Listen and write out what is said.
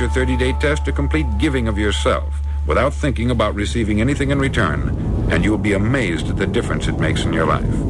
your 30 day test—a complete giving of yourself without thinking about receiving anything in return, and you'll be amazed at the difference it makes in your life.